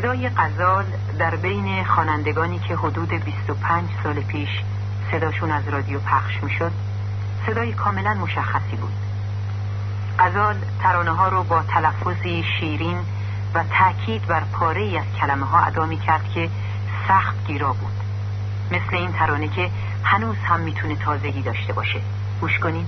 صدای قزل در بین خوانندگانی که حدود 25 سال پیش صداشون از رادیو پخش می‌شد صدای کاملا مشخصی بود. قزل ترانه ها رو با تلفظی شیرین و تاکید بر پاره ای از کلمه ها ادا می کرد که سخت گیرا بود. مثل این ترانه که هنوز هم می‌تونه تازگی داشته باشه. گوش کنین.